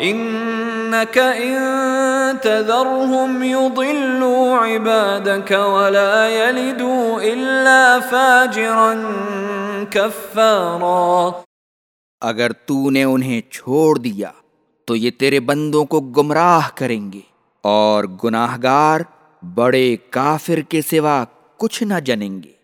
انك ان تذرهم يضلوا عبادك ولا يلدوا الا فاجرا كفارا اگر تو نے انہیں چھوڑ دیا، تو یہ تیرے بندوں کو گمراہ کریں گے اور گناہگار بڑے کافر کے سوا کچھ نہ جنیں گے۔